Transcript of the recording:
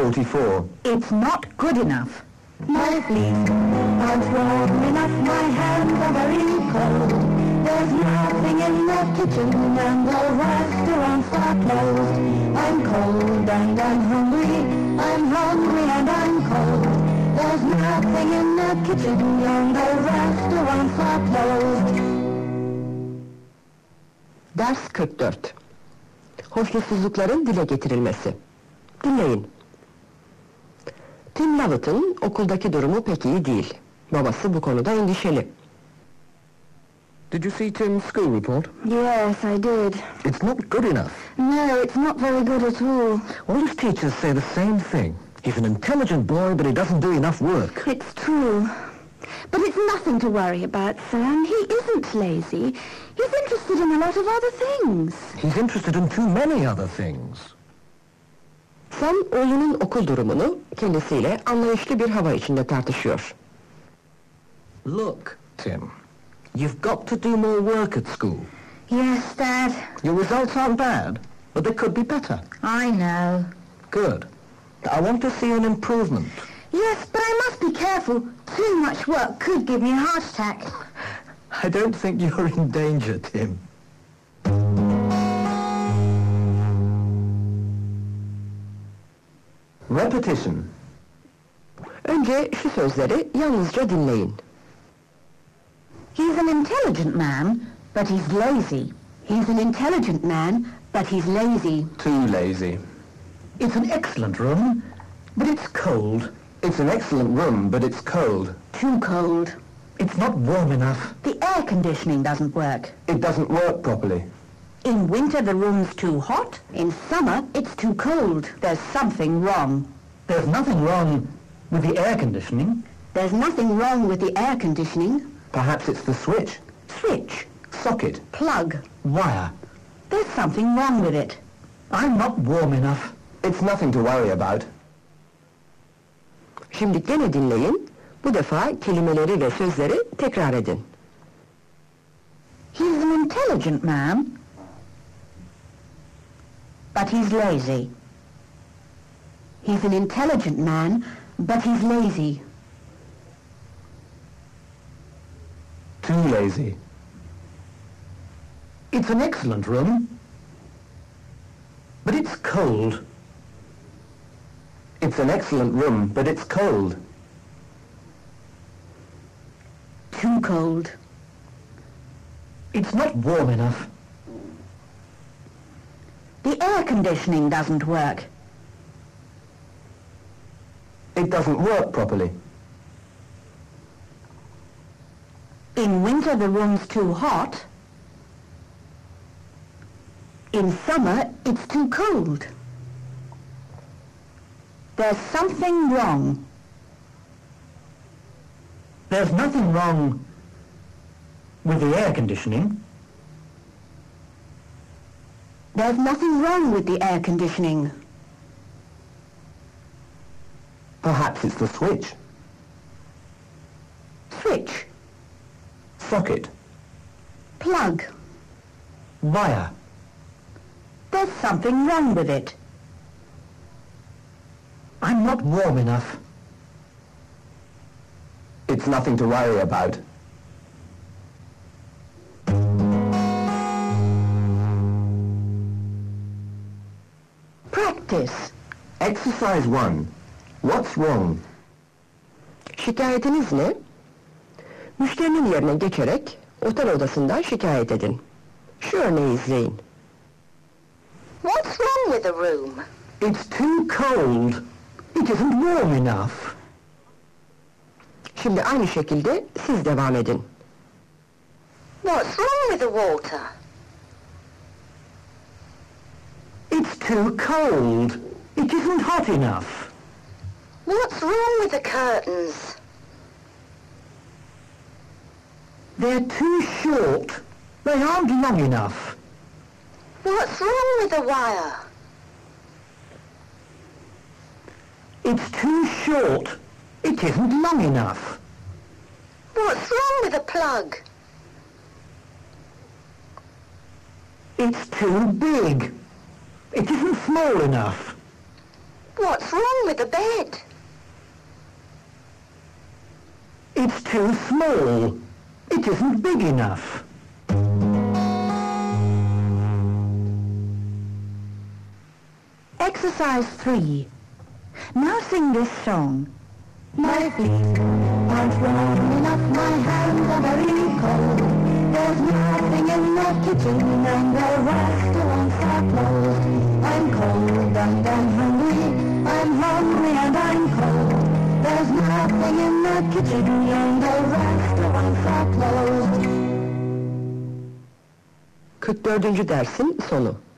44. It's not good enough. My feet aren't warm enough, my hands are very cold. There's nothing in the kitchen and the restaurants are closed. I'm cold and I'm hungry, I'm hungry and I'm cold. There's nothing in the kitchen and the restaurants are closed. Ders 44. Hoşnutsuzlukların dile getirilmesi. Dinleyin. Tim Lovett'ın okuldaki durumu pek iyi değil. Babası bu konuda endişeli. Did you see Tim's school report? Yes, I did. It's not good enough. No, it's not very good at all. All his teachers say the same thing. He's an intelligent boy, but he doesn't do enough work. It's true. But it's nothing to worry about, Sam. He isn't lazy. He's interested in a lot of other things. He's interested in too many other things. Sam oğlunun okul durumunu kendisiyle anlayışlı bir hava içinde tartışıyor. Look, Tim, you've got to do more work at school. Yes, Dad. Your results aren't bad, but they could be better. I know. Good. I want to see an improvement. Yes, but I must be careful. Too much work could give me a heart attack. I don't think you're in danger, Tim. Repetition. Önce şu sözleri yalnızca dinleyin. He's an intelligent man, but he's lazy. He's an intelligent man, but he's lazy. Too lazy. It's an excellent room, but it's cold. It's an excellent room, but it's cold. Too cold. It's not warm enough. The air conditioning doesn't work. It doesn't work properly. In winter the room's too hot. In summer it's too cold. There's something wrong. There's nothing wrong with the air conditioning. There's nothing wrong with the air conditioning. Perhaps it's the switch. Switch. Socket. Plug. Wire. There's something wrong with it. I'm not warm enough. It's nothing to worry about. Şimdi gene dinleyin. Bu defa kelimeleri ve sözleri tekrar edin. He's an intelligent man, but he's lazy. He's an intelligent man, but he's lazy. Too lazy. It's an excellent room, but it's cold. It's an excellent room, but it's cold. Too cold. It's not warm enough. The air conditioning doesn't work. It doesn't work properly. In winter the room's too hot. In summer it's too cold. There's something wrong. There's nothing wrong with the air conditioning. There's nothing wrong with the air conditioning. Perhaps it's the switch. Switch. Socket. Plug. Wire. There's something wrong with it. I'm not warm enough. It's nothing to worry about. Practice. Exercise 1. What's wrong? Şikayetiniz ne? Müşterinin yerine geçerek otel odasından şikayet edin. Şu örneği izleyin. What's wrong with the room? It's too cold. It isn't warm enough. Şimdi aynı şekilde siz devam edin. What's wrong with the water? Too cold. It isn't hot enough. What's wrong with the curtains? They're too short. They aren't long enough. What's wrong with the wire? It's too short. It isn't long enough. What's wrong with the plug? It's too big. It isn't small enough. What's wrong with the bed? It's too small. It isn't big enough. Exercise 3. Now sing this song. My feet aren't warm enough, my hands are very cold. There's nothing in the kitchen and the restaurants are closed. I'm cold and I'm hungry, I'm hungry and I'm cold. There's nothing in the kitchen and the restaurants are closed. 44. dersin sonu.